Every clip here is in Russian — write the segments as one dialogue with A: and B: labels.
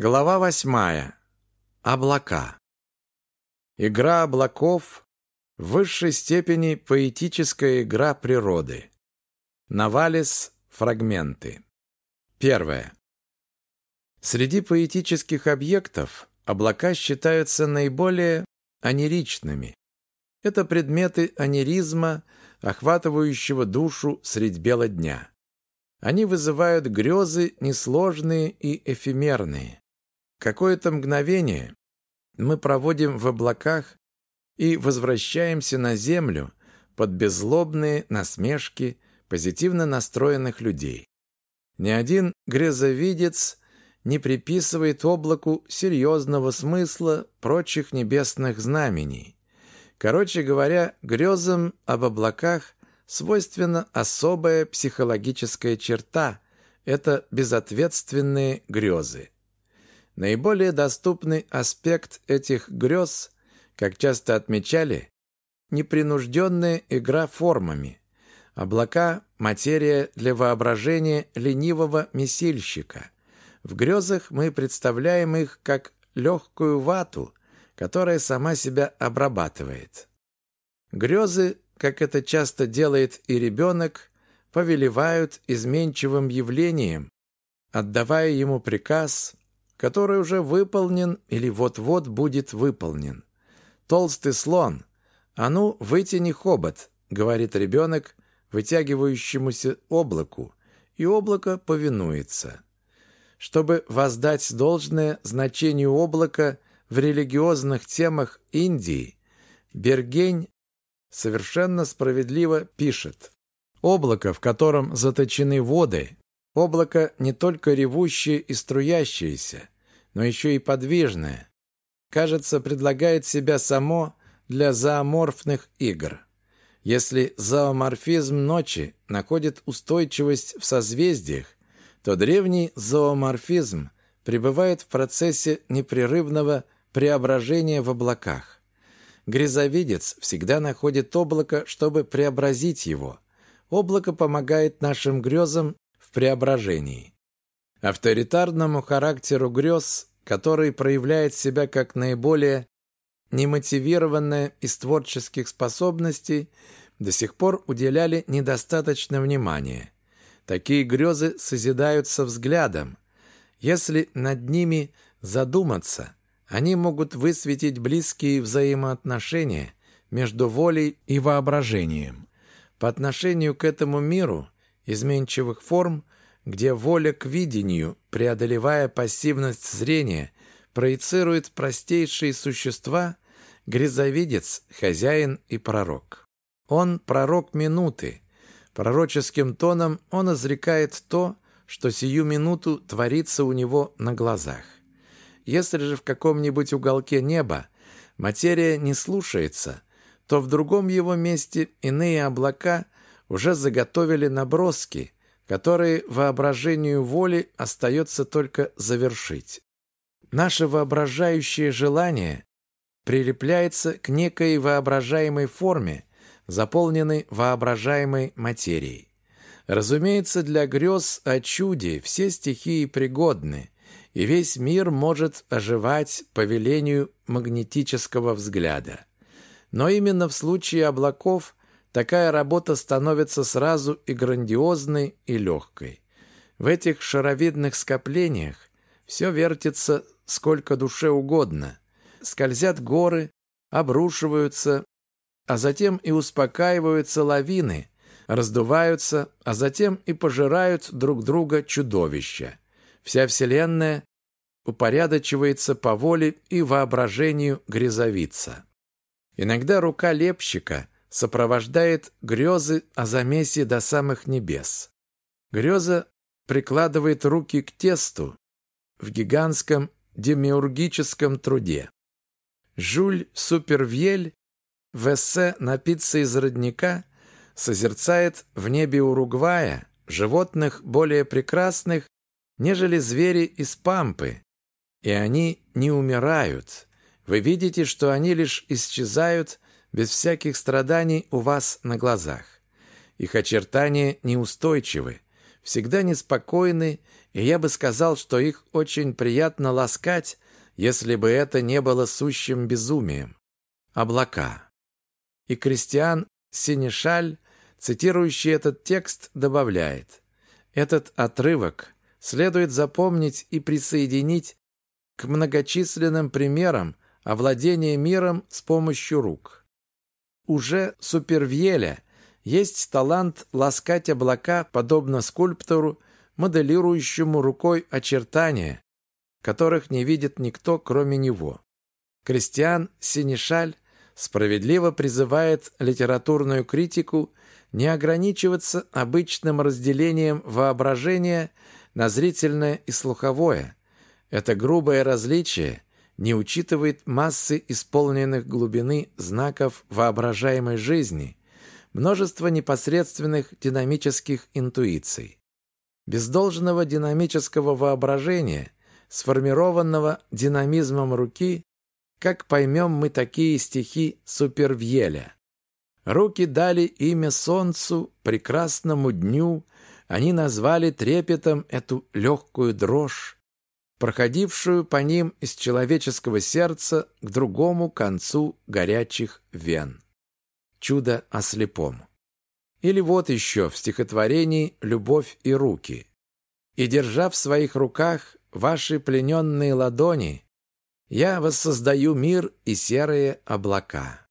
A: Глава восьмая. Облака. Игра облаков в высшей степени поэтическая игра природы. Навалис. Фрагменты. Первое. Среди поэтических объектов облака считаются наиболее анеричными. Это предметы анеризма, охватывающего душу средь бела дня. Они вызывают грезы несложные и эфемерные. Какое-то мгновение мы проводим в облаках и возвращаемся на землю под беззлобные насмешки позитивно настроенных людей. Ни один грезовидец не приписывает облаку серьезного смысла прочих небесных знамений. Короче говоря, грезам об облаках свойственна особая психологическая черта – это безответственные грезы. Наиболее доступный аспект этих грез, как часто отмечали, непринужденная игра формами. Облака – материя для воображения ленивого месильщика. В грезах мы представляем их как легкую вату, которая сама себя обрабатывает. Грезы, как это часто делает и ребенок, повелевают изменчивым явлением, отдавая ему приказ, который уже выполнен или вот-вот будет выполнен. Толстый слон. «А ну, вытяни хобот», — говорит ребенок вытягивающемуся облаку, и облако повинуется. Чтобы воздать должное значению облака в религиозных темах Индии, Бергень совершенно справедливо пишет «Облако, в котором заточены воды, Облако не только ревущее и струящееся, но еще и подвижное. Кажется, предлагает себя само для зооморфных игр. Если зооморфизм ночи находит устойчивость в созвездиях, то древний зооморфизм пребывает в процессе непрерывного преображения в облаках. Грязовидец всегда находит облако, чтобы преобразить его. Облако помогает нашим грезам в преображении. Авторитарному характеру грез, который проявляет себя как наиболее немотивированное из творческих способностей, до сих пор уделяли недостаточно внимания. Такие грезы созидаются взглядом. Если над ними задуматься, они могут высветить близкие взаимоотношения между волей и воображением. По отношению к этому миру изменчивых форм, где воля к видению, преодолевая пассивность зрения, проецирует простейшие существа, грязовидец, хозяин и пророк. Он пророк минуты. Пророческим тоном он изрекает то, что сию минуту творится у него на глазах. Если же в каком-нибудь уголке неба материя не слушается, то в другом его месте иные облака – уже заготовили наброски, которые воображению воли остается только завершить. Наше воображающее желание прилепляется к некой воображаемой форме, заполненной воображаемой материей. Разумеется, для грез о чуде все стихии пригодны, и весь мир может оживать по велению магнетического взгляда. Но именно в случае облаков такая работа становится сразу и грандиозной, и легкой. В этих шаровидных скоплениях все вертится сколько душе угодно. Скользят горы, обрушиваются, а затем и успокаиваются лавины, раздуваются, а затем и пожирают друг друга чудовища. Вся Вселенная упорядочивается по воле и воображению грязовица. Иногда рука лепщика – сопровождает грезы о замесе до самых небес. Греза прикладывает руки к тесту в гигантском демиургическом труде. Жюль Супервьель в эссе «Напиться из родника» созерцает в небе Уругвая животных более прекрасных, нежели звери из Пампы, и они не умирают. Вы видите, что они лишь исчезают без всяких страданий у вас на глазах. Их очертания неустойчивы. всегда неспокойны, и я бы сказал, что их очень приятно ласкать, если бы это не было сущим безумием. Облака. И Кристиан Синешаль, цитирующий этот текст, добавляет, этот отрывок следует запомнить и присоединить к многочисленным примерам овладения миром с помощью рук. Уже Супервьеля есть талант ласкать облака, подобно скульптору, моделирующему рукой очертания, которых не видит никто, кроме него. Кристиан Синишаль справедливо призывает литературную критику не ограничиваться обычным разделением воображения на зрительное и слуховое. Это грубое различие не учитывает массы исполненных глубины знаков воображаемой жизни, множество непосредственных динамических интуиций. Без должного динамического воображения, сформированного динамизмом руки, как поймем мы такие стихи Супервьеля? Руки дали имя солнцу, прекрасному дню, они назвали трепетом эту легкую дрожь, проходившую по ним из человеческого сердца к другому концу горячих вен. Чудо о слепом. Или вот еще в стихотворении «Любовь и руки». «И, держа в своих руках ваши плененные ладони, я воссоздаю мир и серые облака».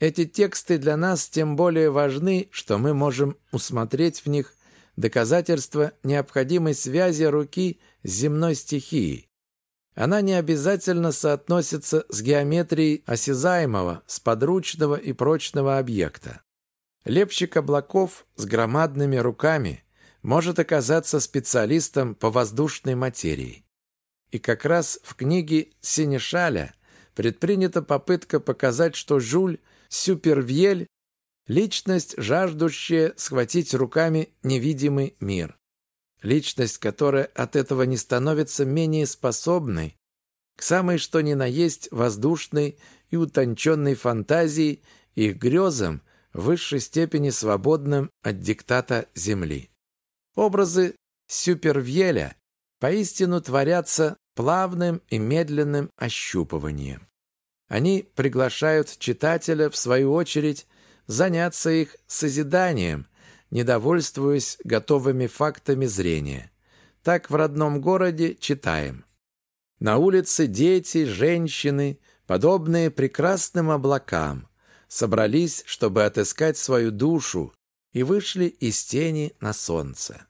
A: Эти тексты для нас тем более важны, что мы можем усмотреть в них доказательство необходимой связи руки с земной стихией. Она не обязательно соотносится с геометрией осязаемого, сподручного и прочного объекта. Лепщик облаков с громадными руками может оказаться специалистом по воздушной материи. И как раз в книге Синешаля предпринята попытка показать, что Жуль Сюпервьель – личность, жаждущая схватить руками невидимый мир. Личность, которая от этого не становится менее способной к самой что ни на есть воздушной и утонченной фантазии и грезам в высшей степени свободным от диктата Земли. Образы Сюпервьеля поистину творятся плавным и медленным ощупыванием. Они приглашают читателя, в свою очередь, заняться их созиданием, недовольствуясь готовыми фактами зрения. Так в родном городе читаем. На улице дети, женщины, подобные прекрасным облакам, собрались, чтобы отыскать свою душу, и вышли из тени на солнце.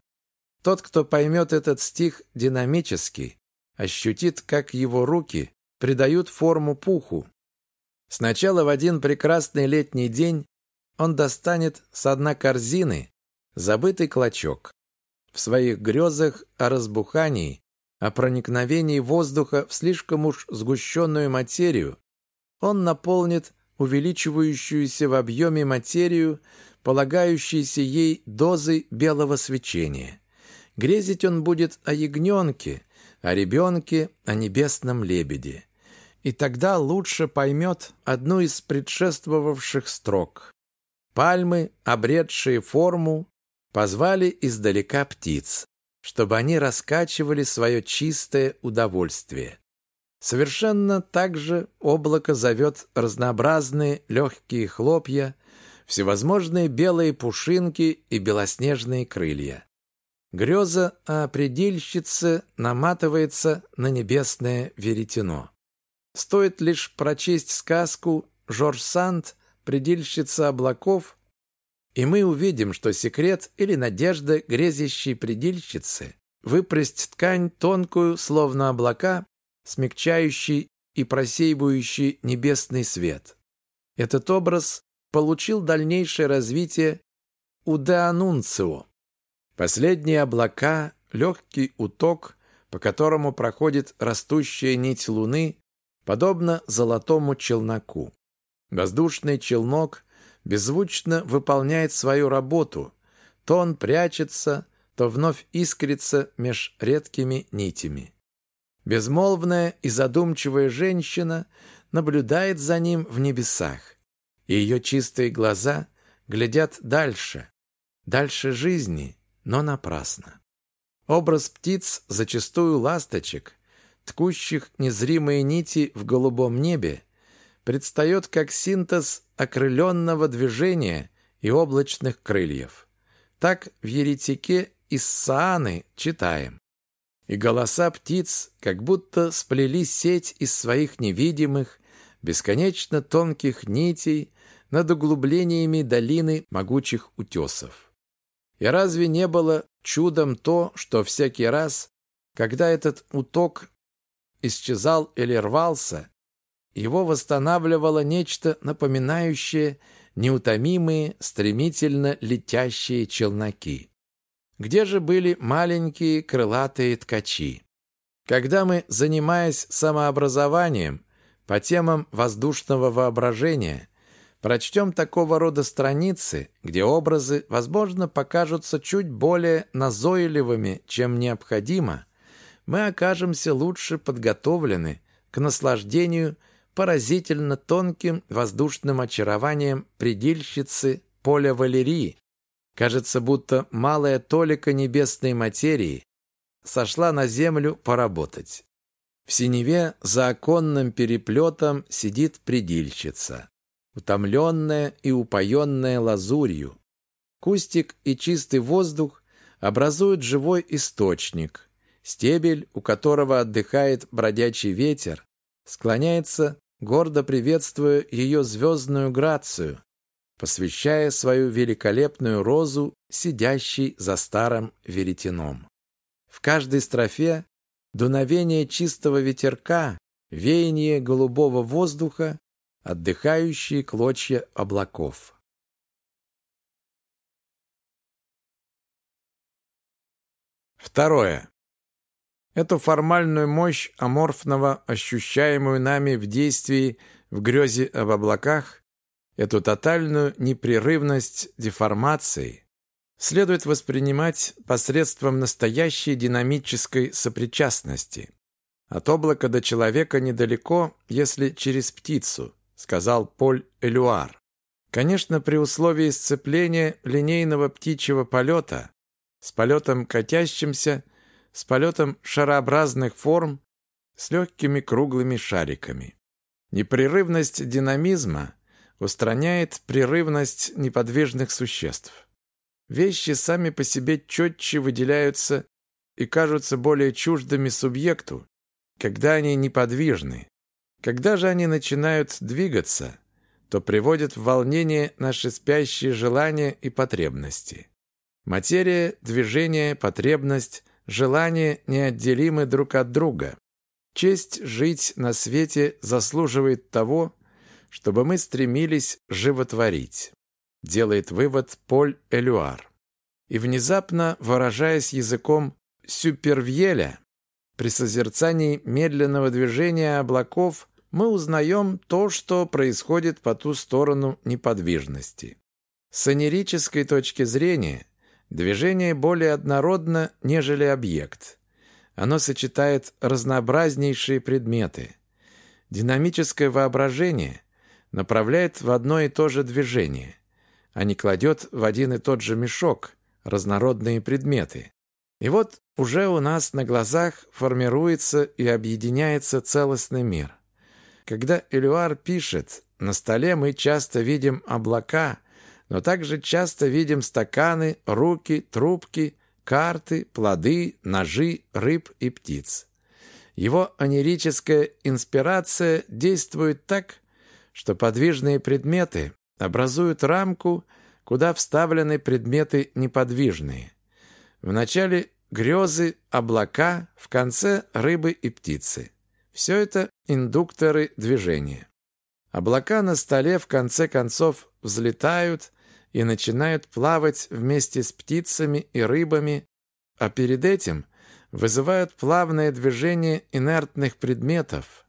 A: Тот, кто поймет этот стих динамически, ощутит, как его руки придают форму пуху, Сначала в один прекрасный летний день он достанет с дна корзины забытый клочок. В своих грезах о разбухании, о проникновении воздуха в слишком уж сгущенную материю он наполнит увеличивающуюся в объеме материю, полагающейся ей дозой белого свечения. Грезить он будет о ягненке, о ребенке, о небесном лебеде и тогда лучше поймет одну из предшествовавших строк. Пальмы, обретшие форму, позвали издалека птиц, чтобы они раскачивали свое чистое удовольствие. Совершенно так же облако зовет разнообразные легкие хлопья, всевозможные белые пушинки и белоснежные крылья. Греза о предельщице наматывается на небесное веретено. Стоит лишь прочесть сказку «Жорж Санд. Предельщица облаков», и мы увидим, что секрет или надежда грезящей предельщицы выпрясть ткань тонкую, словно облака, смягчающий и просеивающий небесный свет. Этот образ получил дальнейшее развитие у Де Анунцио. Последние облака, легкий уток, по которому проходит растущая нить луны, подобно золотому челноку. Воздушный челнок беззвучно выполняет свою работу. То он прячется, то вновь искрится меж редкими нитями. Безмолвная и задумчивая женщина наблюдает за ним в небесах, и ее чистые глаза глядят дальше, дальше жизни, но напрасно. Образ птиц, зачастую ласточек, ткущих незримые нити в голубом небе, предстает как синтез окрыленного движения и облачных крыльев. Так в еретике из Сааны читаем. И голоса птиц как будто сплели сеть из своих невидимых, бесконечно тонких нитей над углублениями долины могучих утесов. И разве не было чудом то, что всякий раз, когда этот уток исчезал или рвался, его восстанавливало нечто напоминающее неутомимые, стремительно летящие челноки. Где же были маленькие крылатые ткачи? Когда мы, занимаясь самообразованием по темам воздушного воображения, прочтем такого рода страницы, где образы, возможно, покажутся чуть более назойливыми, чем необходимо, мы окажемся лучше подготовлены к наслаждению поразительно тонким воздушным очарованием предельщицы Поля Валерии. Кажется, будто малая толика небесной материи сошла на землю поработать. В синеве за оконным переплетом сидит предельщица, утомленная и упоенная лазурью. Кустик и чистый воздух образуют живой источник. Стебель, у которого отдыхает бродячий ветер, склоняется гордо приветствуя ее звездную грацию, посвящая свою великолепную розу, сидящей за старым веретеном. В каждой строфе дуновение чистого ветерка, веяние голубого воздуха, отдыхающие клочья облаков. Второе. Эту формальную мощь аморфного, ощущаемую нами в действии в грезе об облаках, эту тотальную непрерывность деформации следует воспринимать посредством настоящей динамической сопричастности. От облака до человека недалеко, если через птицу, сказал Поль Элюар. Конечно, при условии сцепления линейного птичьего полета с полетом катящимся с полетом шарообразных форм с легкими круглыми шариками. Непрерывность динамизма устраняет прерывность неподвижных существ. Вещи сами по себе четче выделяются и кажутся более чуждыми субъекту, когда они неподвижны. Когда же они начинают двигаться, то приводят в волнение наши спящие желания и потребности. Материя, движение, потребность желания неотделимы друг от друга. Честь жить на свете заслуживает того, чтобы мы стремились животворить, делает вывод Поль Элюар. И внезапно, выражаясь языком Сюпервьеля, при созерцании медленного движения облаков мы узнаем то, что происходит по ту сторону неподвижности. С анерической точки зрения Движение более однородно, нежели объект. Оно сочетает разнообразнейшие предметы. Динамическое воображение направляет в одно и то же движение, а не кладет в один и тот же мешок разнородные предметы. И вот уже у нас на глазах формируется и объединяется целостный мир. Когда Элюар пишет, на столе мы часто видим облака – но также часто видим стаканы, руки, трубки, карты, плоды, ножи, рыб и птиц. Его анерическая инспирация действует так, что подвижные предметы образуют рамку, куда вставлены предметы неподвижные. В начале грезы, облака, в конце рыбы и птицы. Все это индукторы движения. Облака на столе в конце концов взлетают, и начинают плавать вместе с птицами и рыбами, а перед этим вызывают плавное движение инертных предметов.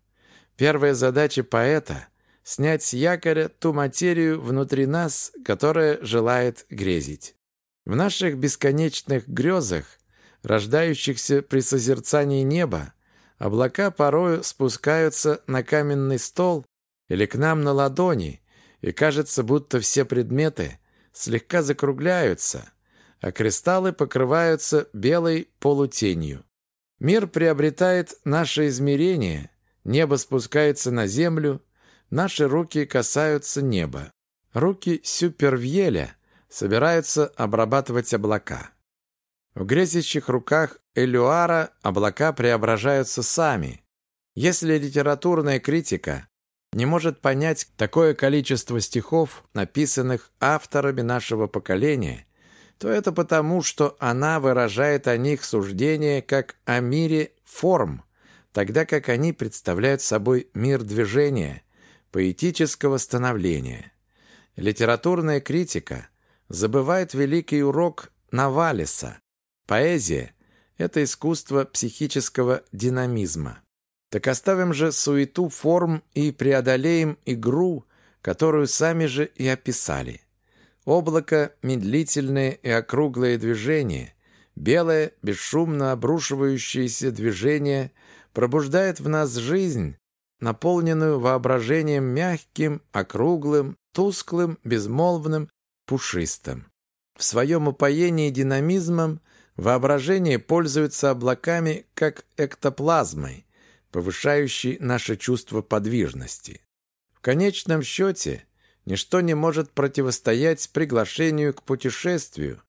A: Первая задача поэта — снять с якоря ту материю внутри нас, которая желает грезить. В наших бесконечных грезах, рождающихся при созерцании неба, облака порою спускаются на каменный стол или к нам на ладони, и кажется, будто все предметы — слегка закругляются, а кристаллы покрываются белой полутенью. Мир приобретает наше измерение, небо спускается на землю, наши руки касаются неба. Руки Сюпервьеля собираются обрабатывать облака. В грезящих руках Элюара облака преображаются сами. Если литературная критика не может понять такое количество стихов, написанных авторами нашего поколения, то это потому, что она выражает о них суждение как о мире форм, тогда как они представляют собой мир движения, поэтического становления. Литературная критика забывает великий урок Навалиса. Поэзия – это искусство психического динамизма. Так оставим же суету форм и преодолеем игру, которую сами же и описали. Облако, медлительное и округлое движение, белое, бесшумно обрушивающееся движение пробуждает в нас жизнь, наполненную воображением мягким, округлым, тусклым, безмолвным, пушистым. В своем упоении динамизмом воображение пользуется облаками как эктоплазмой, повышающей наше чувство подвижности. В конечном счете, ничто не может противостоять приглашению к путешествию,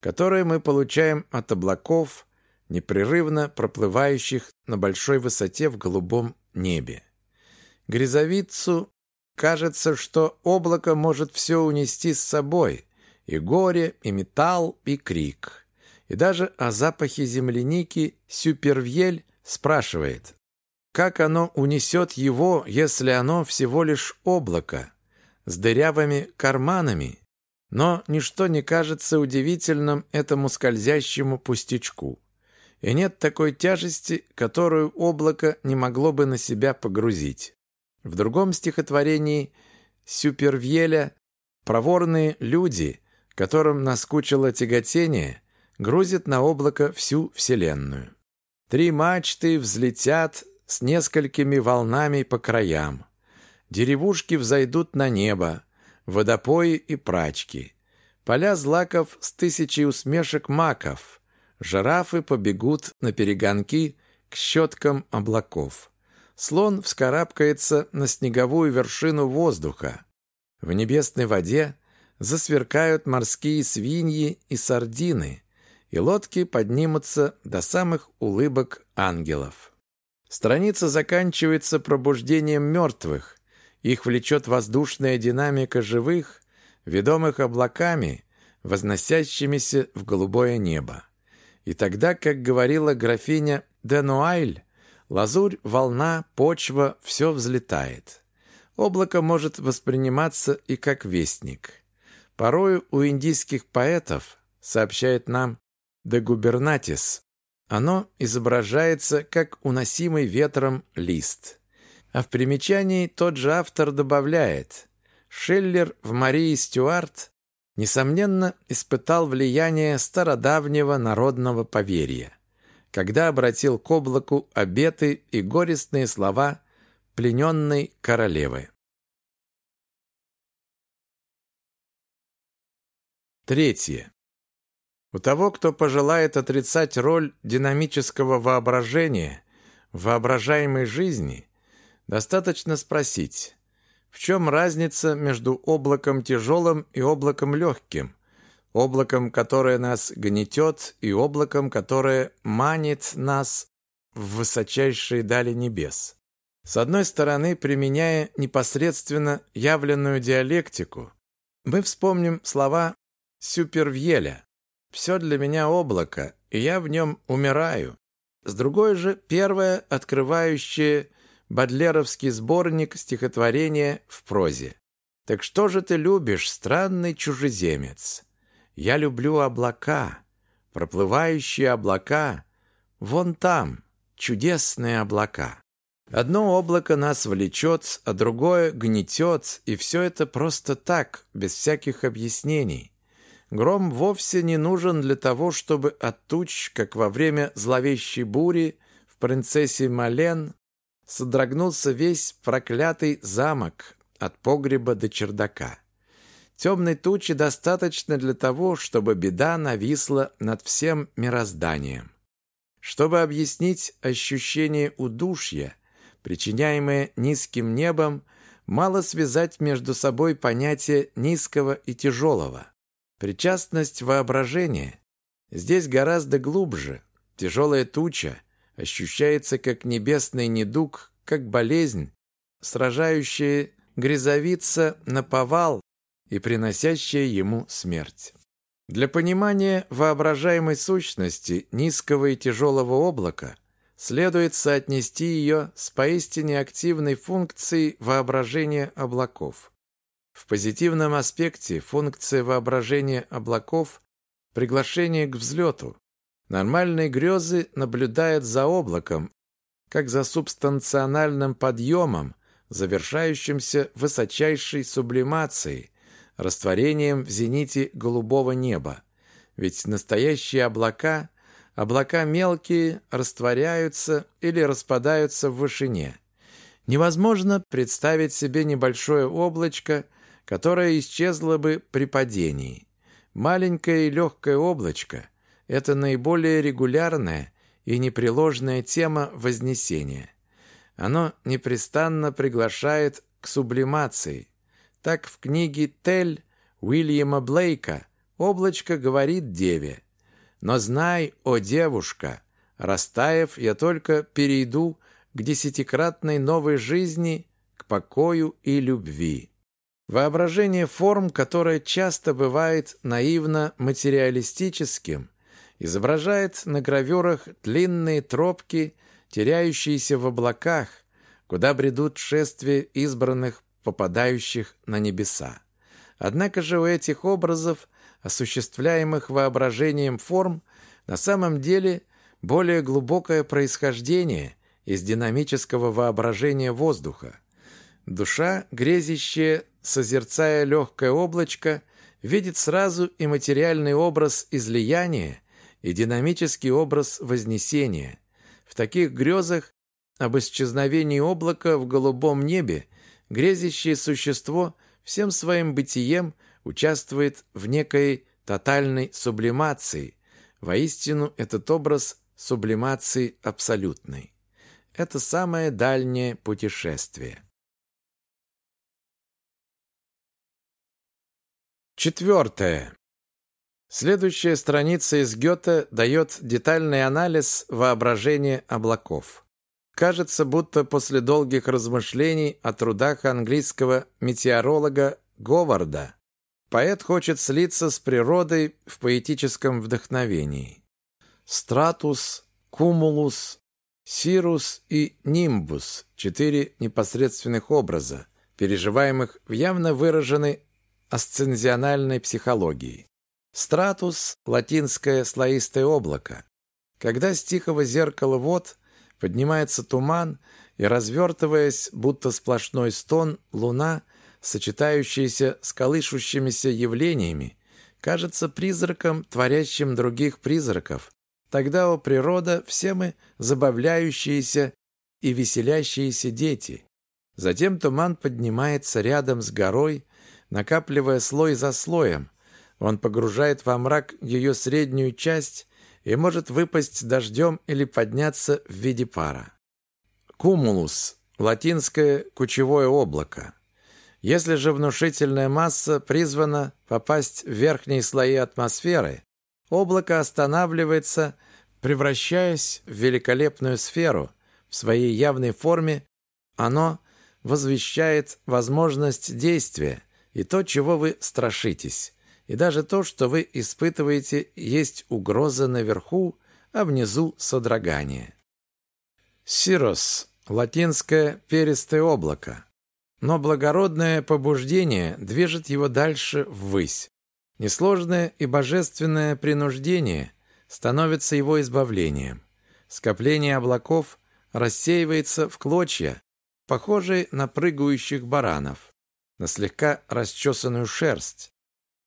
A: которое мы получаем от облаков, непрерывно проплывающих на большой высоте в голубом небе. Грязовицу кажется, что облако может все унести с собой, и горе, и металл, и крик. И даже о запахе земляники Сюпервьель спрашивает, как оно унесет его, если оно всего лишь облако, с дырявыми карманами? Но ничто не кажется удивительным этому скользящему пустячку. И нет такой тяжести, которую облако не могло бы на себя погрузить. В другом стихотворении Сюпервьеля проворные люди, которым наскучило тяготение, грузят на облако всю Вселенную. Три мачты взлетят с несколькими волнами по краям. Деревушки взойдут на небо, водопои и прачки. Поля злаков с тысячей усмешек маков. Жирафы побегут на перегонки к щеткам облаков. Слон вскарабкается на снеговую вершину воздуха. В небесной воде засверкают морские свиньи и сардины, и лодки поднимутся до самых улыбок ангелов. Страница заканчивается пробуждением мертвых. Их влечет воздушная динамика живых, ведомых облаками, возносящимися в голубое небо. И тогда, как говорила графиня Денуайль, Лазурь, волна, почва – все взлетает. Облако может восприниматься и как вестник. Порою у индийских поэтов, сообщает нам де Губернатис, оно изображается как уносимый ветром лист. А в примечании тот же автор добавляет «Шиллер в Марии Стюарт несомненно испытал влияние стародавнего народного поверья когда обратил к облаку обеты и горестные слова плененной королевы. Третье. У того, кто пожелает отрицать роль динамического воображения в воображаемой жизни, достаточно спросить, в чем разница между облаком тяжелым и облаком легким, облаком, которое нас гнетет, и облаком, которое манит нас в высочайшие дали небес. С одной стороны, применяя непосредственно явленную диалектику, мы вспомним слова Сюпервьеля «Все для меня облако, и я в нем умираю». С другой же, первое, открывающее Бадлеровский сборник стихотворения в прозе. «Так что же ты любишь, странный чужеземец?» Я люблю облака, проплывающие облака. Вон там, чудесные облака. Одно облако нас влечет, а другое гнетет, и все это просто так, без всяких объяснений. Гром вовсе не нужен для того, чтобы от туч, как во время зловещей бури в принцессе Мален, содрогнулся весь проклятый замок от погреба до чердака. Темной тучи достаточно для того, чтобы беда нависла над всем мирозданием. Чтобы объяснить ощущение удушья, причиняемое низким небом, мало связать между собой понятия низкого и тяжелого. Причастность воображения здесь гораздо глубже. Тяжелая туча ощущается как небесный недуг, как болезнь, сражающая грязовица на повал и приносящая ему смерть. Для понимания воображаемой сущности низкого и тяжелого облака следует соотнести ее с поистине активной функцией воображения облаков. В позитивном аспекте функция воображения облаков – приглашение к взлету. Нормальные грезы наблюдают за облаком, как за субстанциональным подъемом, завершающимся высочайшей сублимацией, растворением в зените голубого неба. Ведь настоящие облака, облака мелкие, растворяются или распадаются в вышине. Невозможно представить себе небольшое облачко, которое исчезло бы при падении. Маленькое и легкое облачко – это наиболее регулярная и непреложная тема Вознесения. Оно непрестанно приглашает к сублимации – так в книге «Тель» Уильяма Блейка облачко говорит деве «Но знай, о девушка, растаяв, я только перейду к десятикратной новой жизни, к покою и любви». Воображение форм, которое часто бывает наивно-материалистическим, изображает на гравюрах длинные тропки, теряющиеся в облаках, куда бредут шествия избранных попадающих на небеса. Однако же у этих образов, осуществляемых воображением форм, на самом деле более глубокое происхождение из динамического воображения воздуха. Душа, грезящая, созерцая легкое облачко, видит сразу и материальный образ излияния, и динамический образ вознесения. В таких грезах об исчезновении облака в голубом небе грезящее существо всем своим бытием участвует в некой тотальной сублимации. Воистину, этот образ сублимации абсолютной. Это самое дальнее путешествие. Четвертое. Следующая страница из Гёте дает детальный анализ воображения облаков. Кажется, будто после долгих размышлений о трудах английского метеоролога Говарда поэт хочет слиться с природой в поэтическом вдохновении. Стратус, кумулус, сирус и нимбус – четыре непосредственных образа, переживаемых в явно выраженной асцензиональной психологии. Стратус – латинское слоистое облако. Когда с тихого зеркала вод – Поднимается туман, и, развертываясь, будто сплошной стон, луна, сочетающаяся с колышущимися явлениями, кажется призраком, творящим других призраков. Тогда, о природа, все мы забавляющиеся и веселящиеся дети. Затем туман поднимается рядом с горой, накапливая слой за слоем. Он погружает во мрак ее среднюю часть и может выпасть дождем или подняться в виде пара. Кумулус – латинское «кучевое облако». Если же внушительная масса призвана попасть в верхние слои атмосферы, облако останавливается, превращаясь в великолепную сферу. В своей явной форме оно возвещает возможность действия и то, чего вы страшитесь. И даже то, что вы испытываете, есть угроза наверху, а внизу содрогание. Сирос – латинское «перистое облако». Но благородное побуждение движет его дальше ввысь. Несложное и божественное принуждение становится его избавлением. Скопление облаков рассеивается в клочья, похожие на прыгающих баранов, на слегка расчесанную шерсть,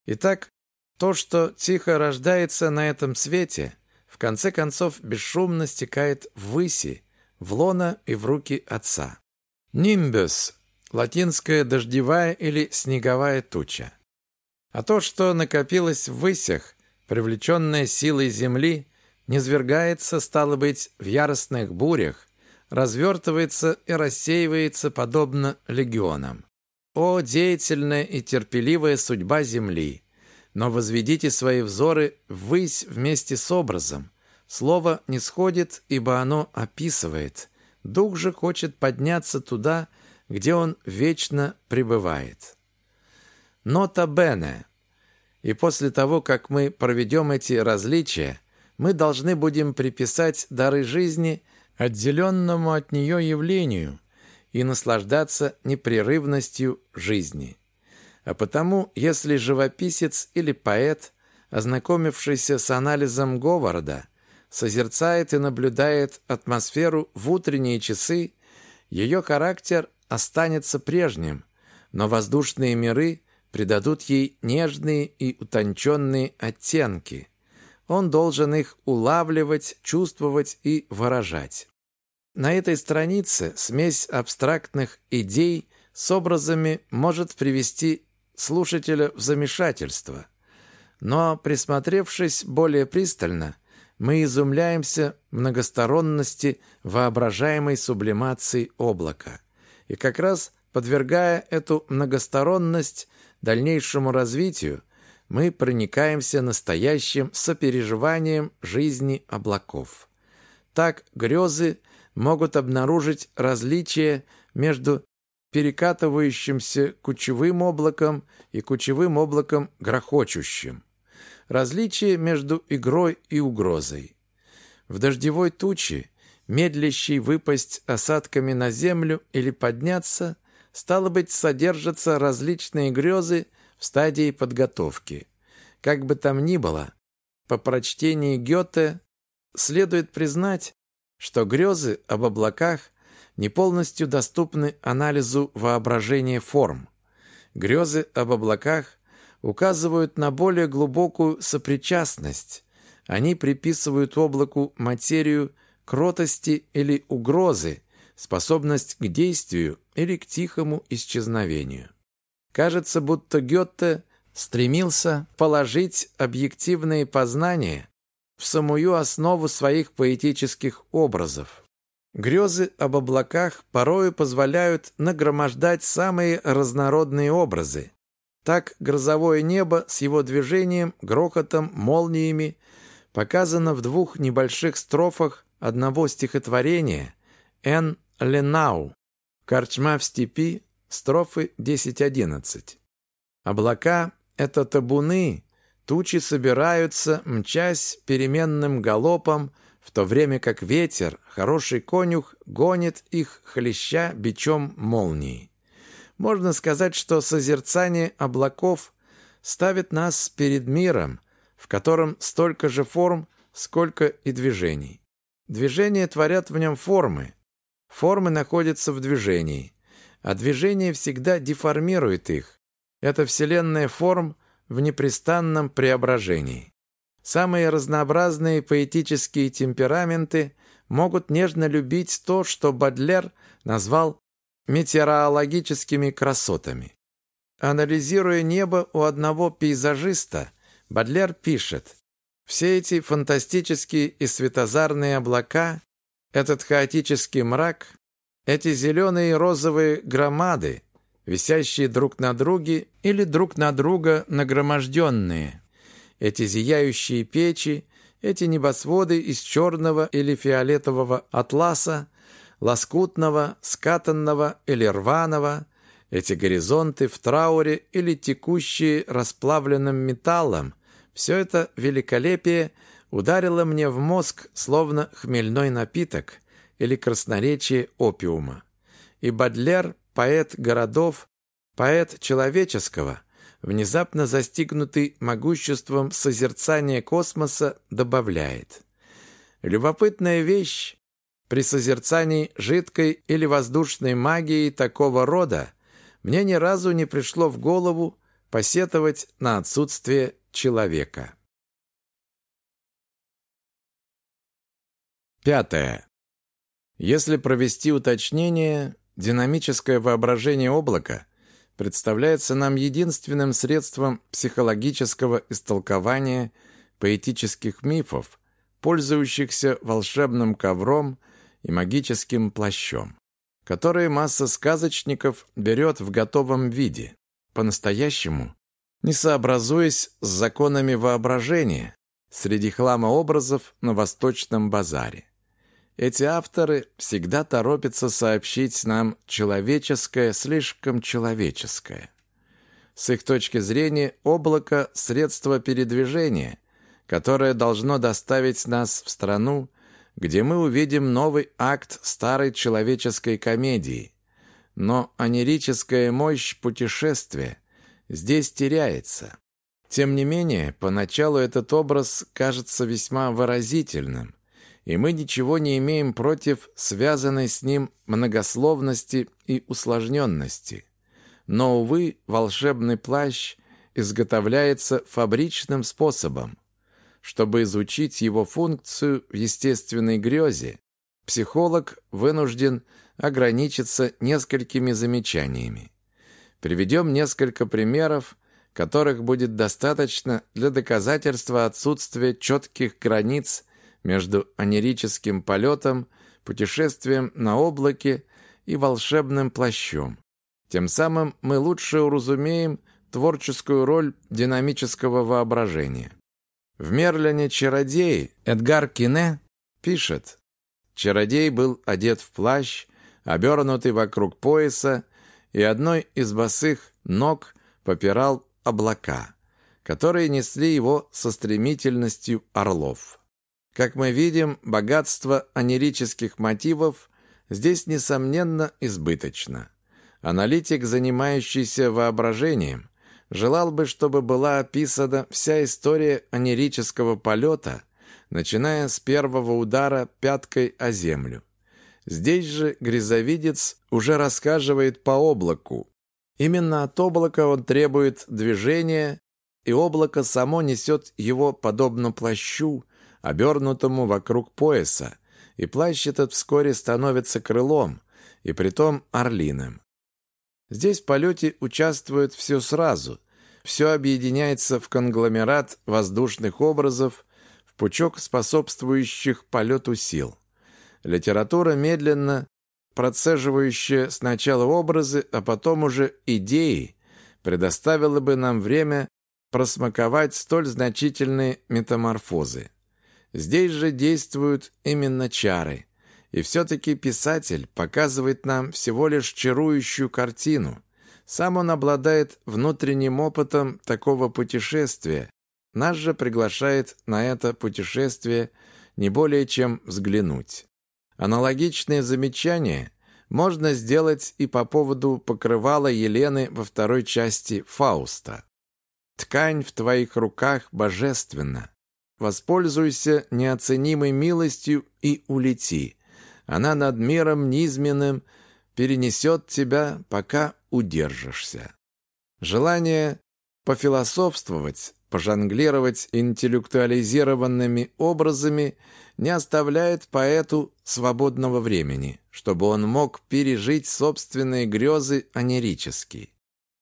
A: Итак, то, что тихо рождается на этом свете, в конце концов бесшумно стекает ввыси, в лона и в руки Отца. Нимбус – латинская дождевая или снеговая туча. А то, что накопилось в высях, привлеченное силой земли, низвергается, стало быть, в яростных бурях, развертывается и рассеивается подобно легионам. О, деятельная и терпеливая судьба земли! Но возведите свои взоры ввысь вместе с образом. Слово не сходит, ибо оно описывает. Дух же хочет подняться туда, где он вечно пребывает. Нота бене. И после того, как мы проведем эти различия, мы должны будем приписать дары жизни отделенному от нее явлению и наслаждаться непрерывностью жизни. А потому, если живописец или поэт, ознакомившийся с анализом Говарда, созерцает и наблюдает атмосферу в утренние часы, ее характер останется прежним, но воздушные миры придадут ей нежные и утонченные оттенки. Он должен их улавливать, чувствовать и выражать. На этой странице смесь абстрактных идей с образами может привести слушателя в замешательство. Но, присмотревшись более пристально, мы изумляемся многосторонности воображаемой сублимации облака. И как раз подвергая эту многосторонность дальнейшему развитию, мы проникаемся настоящим сопереживанием жизни облаков. Так грезы могут обнаружить различия между перекатывающимся кучевым облаком и кучевым облаком грохочущим. Различие между игрой и угрозой. В дождевой туче, медлящей выпасть осадками на землю или подняться, стало быть, содержатся различные грезы в стадии подготовки. Как бы там ни было, по прочтении Гёте следует признать, что грезы об облаках не полностью доступны анализу воображения форм. Грезы об облаках указывают на более глубокую сопричастность. Они приписывают облаку материю кротости или угрозы, способность к действию или к тихому исчезновению. Кажется, будто Гёте стремился положить объективные познания в самую основу своих поэтических образов. Грезы об облаках порою позволяют нагромождать самые разнородные образы. Так грозовое небо с его движением, грохотом, молниями показано в двух небольших строфах одного стихотворения «Эн Ленау» «Корчма в степи», строфы 10-11. Облака — это табуны, тучи собираются, мчась переменным галопом, в то время как ветер, хороший конюх, гонит их, хлеща бичом молнии. Можно сказать, что созерцание облаков ставит нас перед миром, в котором столько же форм, сколько и движений. Движения творят в нем формы. Формы находятся в движении, а движение всегда деформирует их. Это вселенная форм в непрестанном преображении. Самые разнообразные поэтические темпераменты могут нежно любить то, что Бадлер назвал метеорологическими красотами. Анализируя небо у одного пейзажиста, Бадлер пишет, «Все эти фантастические и светозарные облака, этот хаотический мрак, эти зеленые и розовые громады, висящие друг на друге или друг на друга нагроможденные, эти зияющие печи, эти небосводы из черного или фиолетового атласа, лоскутного, скатанного или рваного, эти горизонты в трауре или текущие расплавленным металлом, все это великолепие ударило мне в мозг, словно хмельной напиток или красноречие опиума. И Бадлер, поэт городов, поэт человеческого – внезапно застигнутый могуществом созерцания космоса, добавляет. Любопытная вещь при созерцании жидкой или воздушной магии такого рода мне ни разу не пришло в голову посетовать на отсутствие человека. Пятое. Если провести уточнение, динамическое воображение облака представляется нам единственным средством психологического истолкования поэтических мифов, пользующихся волшебным ковром и магическим плащом, которые масса сказочников берет в готовом виде, по-настоящему, не сообразуясь с законами воображения среди хлама образов на Восточном базаре. Эти авторы всегда торопятся сообщить нам человеческое слишком человеческое. С их точки зрения облако – средство передвижения, которое должно доставить нас в страну, где мы увидим новый акт старой человеческой комедии. Но анерическая мощь путешествия здесь теряется. Тем не менее, поначалу этот образ кажется весьма выразительным, и мы ничего не имеем против связанной с ним многословности и усложненности. Но, увы, волшебный плащ изготовляется фабричным способом. Чтобы изучить его функцию в естественной грезе, психолог вынужден ограничиться несколькими замечаниями. Приведем несколько примеров, которых будет достаточно для доказательства отсутствия четких границ между анерическим полетом, путешествием на облаке и волшебным плащом. Тем самым мы лучше уразумеем творческую роль динамического воображения. В «Мерлине чародей» Эдгар Кине пишет, «Чародей был одет в плащ, обернутый вокруг пояса, и одной из босых ног попирал облака, которые несли его со стремительностью орлов. Как мы видим, богатство анерических мотивов здесь, несомненно, избыточно. Аналитик, занимающийся воображением, желал бы, чтобы была описана вся история анерического полета, начиная с первого удара пяткой о землю. Здесь же грязовидец уже рассказывает по облаку, Именно от облака он требует движения, и облако само несет его подобно плащу, обернутому вокруг пояса, и плащ этот вскоре становится крылом, и притом орлиным. Здесь в полете участвует все сразу, все объединяется в конгломерат воздушных образов, в пучок способствующих полету сил. Литература медленно процеживающая сначала образы, а потом уже идеи, предоставила бы нам время просмаковать столь значительные метаморфозы. Здесь же действуют именно чары, и все-таки писатель показывает нам всего лишь чарующую картину. Сам он обладает внутренним опытом такого путешествия, нас же приглашает на это путешествие не более чем взглянуть. Аналогичные замечания можно сделать и по поводу покрывала Елены во второй части «Фауста». «Ткань в твоих руках божественна. Воспользуйся неоценимой милостью и улети. Она над миром низменным перенесет тебя, пока удержишься». Желание пофилософствовать, пожонглировать интеллектуализированными образами – не оставляет поэту свободного времени, чтобы он мог пережить собственные грезы анерически.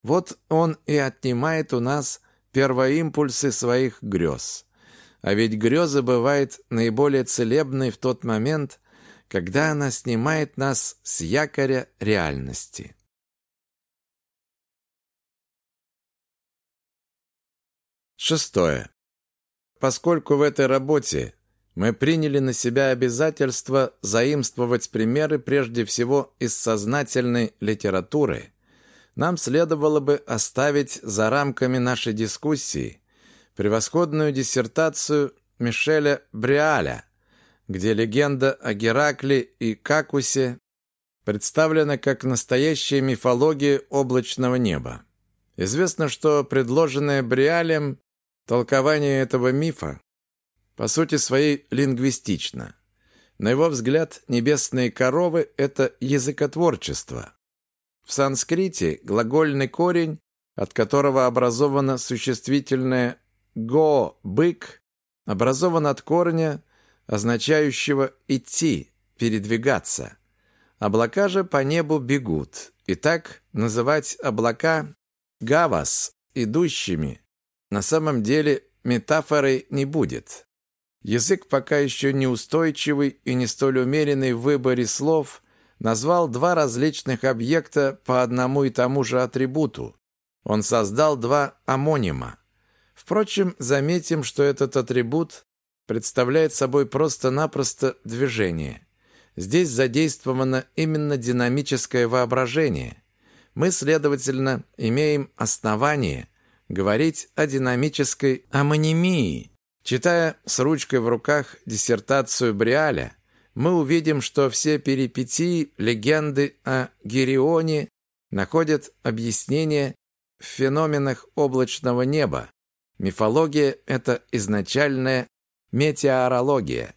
A: Вот он и отнимает у нас первоимпульсы своих грез. А ведь греза бывает наиболее целебной в тот момент, когда она снимает нас с якоря реальности. Шестое. Поскольку в этой работе мы приняли на себя обязательство заимствовать примеры прежде всего из сознательной литературы. Нам следовало бы оставить за рамками нашей дискуссии превосходную диссертацию Мишеля Бриаля, где легенда о Геракле и Какусе представлена как настоящая мифология облачного неба. Известно, что предложенное Бриалем толкование этого мифа по сути своей лингвистично. На его взгляд, небесные коровы – это языкотворчество. В санскрите глагольный корень, от которого образовано существительное «го» – «бык», образован от корня, означающего «идти», «передвигаться». Облака же по небу бегут, Итак, называть облака «гавас» идущими на самом деле метафорой не будет. Язык пока еще неустойчивый и не столь умеренный в выборе слов назвал два различных объекта по одному и тому же атрибуту. Он создал два амонима. Впрочем, заметим, что этот атрибут представляет собой просто-напросто движение. Здесь задействовано именно динамическое воображение. Мы, следовательно, имеем основание говорить о динамической амонимии. Читая с ручкой в руках диссертацию Бриаля, мы увидим, что все перипетии легенды о Герионе находят объяснение в феноменах облачного неба. Мифология – это изначальная метеорология.